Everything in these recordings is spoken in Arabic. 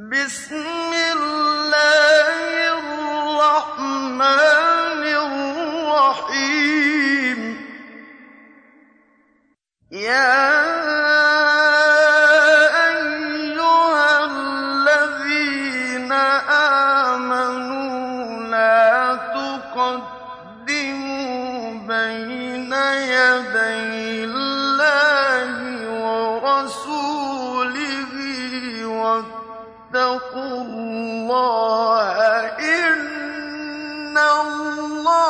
بسم الله اللَّهِ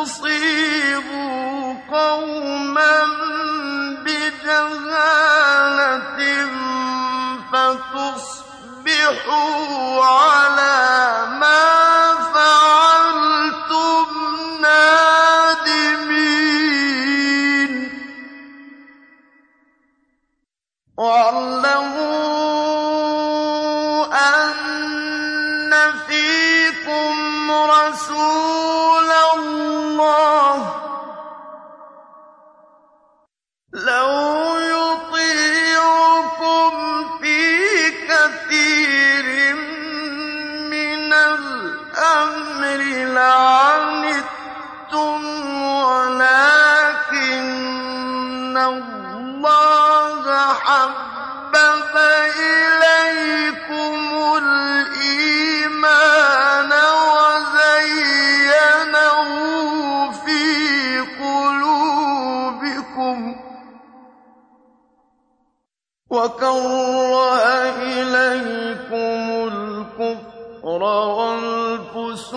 تصيبوا قوما بجهالة فتصبحوا على والفسوق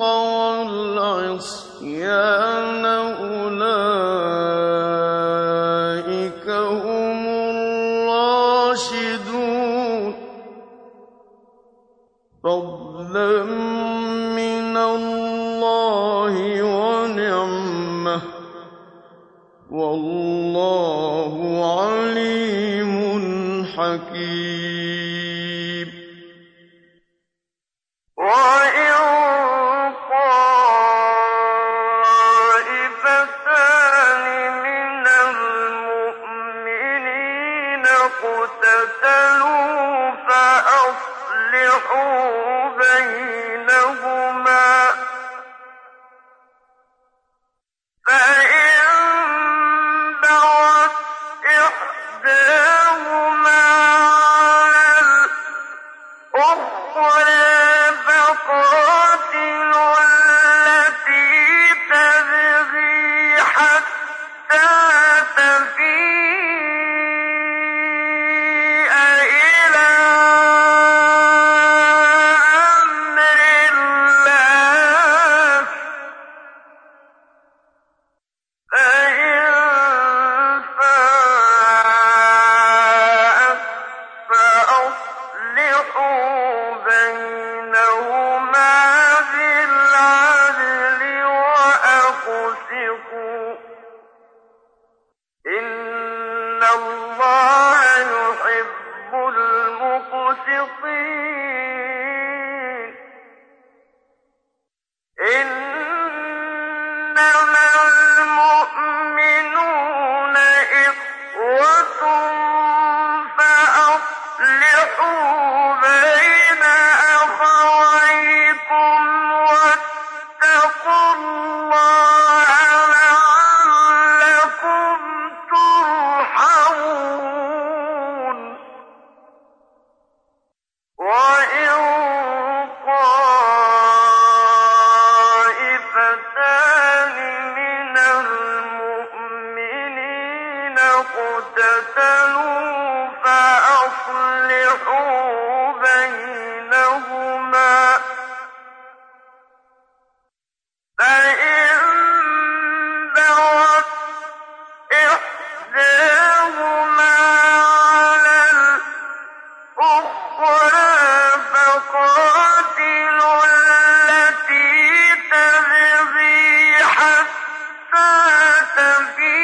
والعصيان اقتتلوا فأصلحوا بينهما. فإن بغت إحداهما على الأخرى فقاتلوا التي تبغي حتى تبين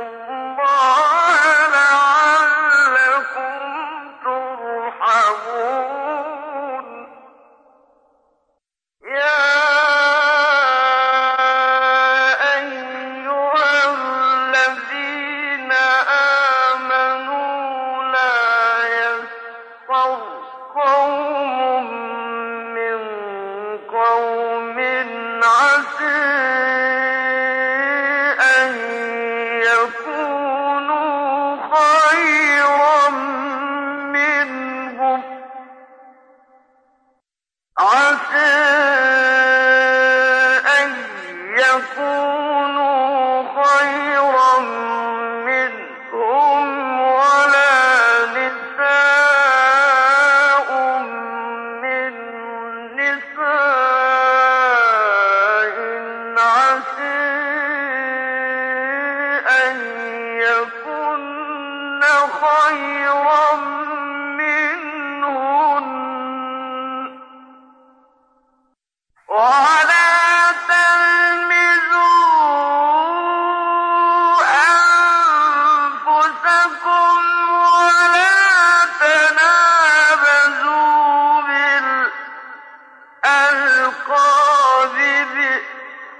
العقاب بئس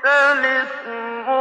الاسم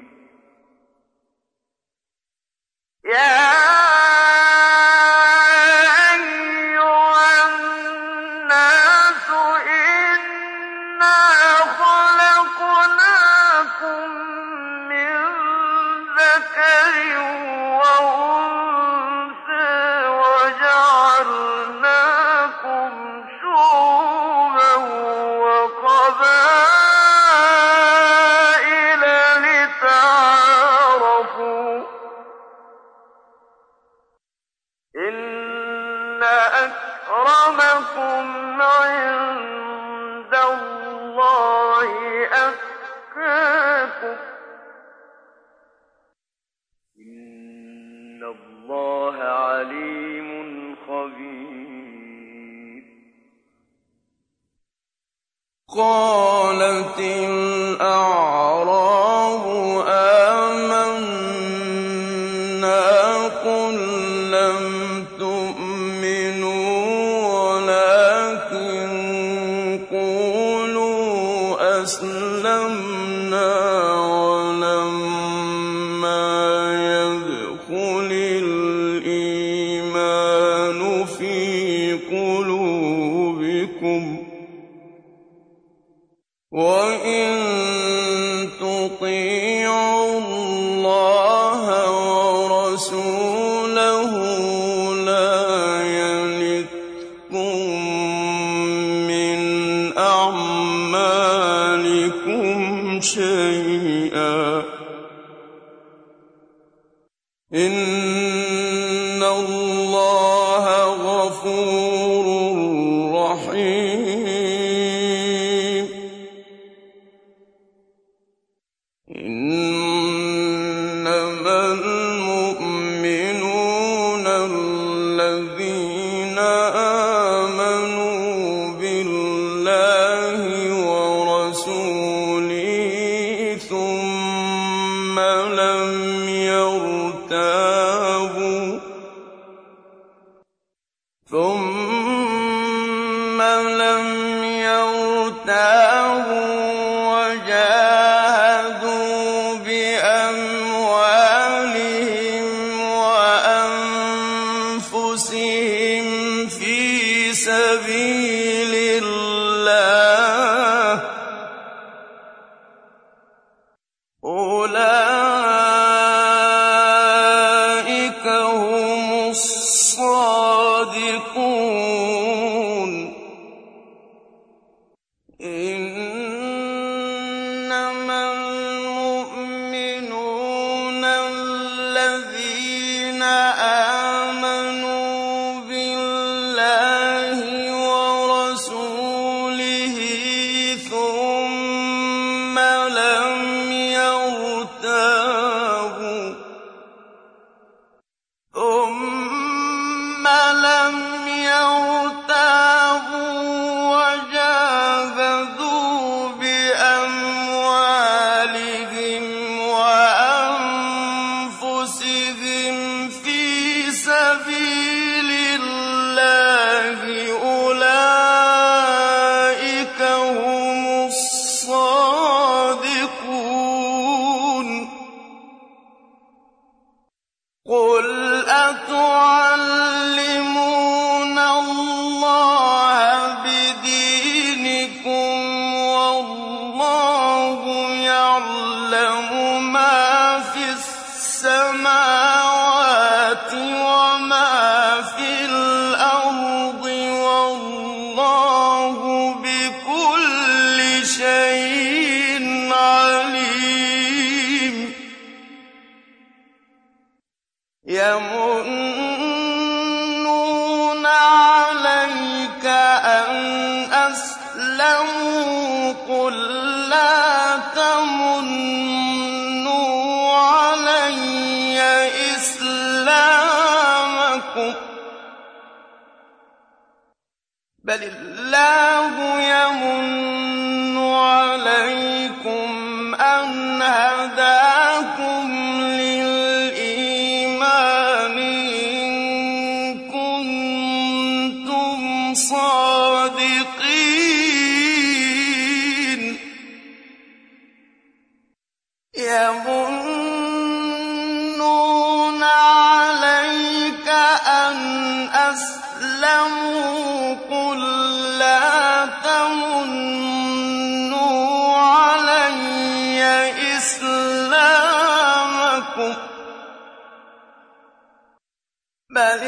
أكرمكم عند الله أزكاكم إن الله عليم خبير. قالت الأعراب أسلمنا إن الله غفور ثم لم يرتابوا إن بل الله يمن إسلامكم بل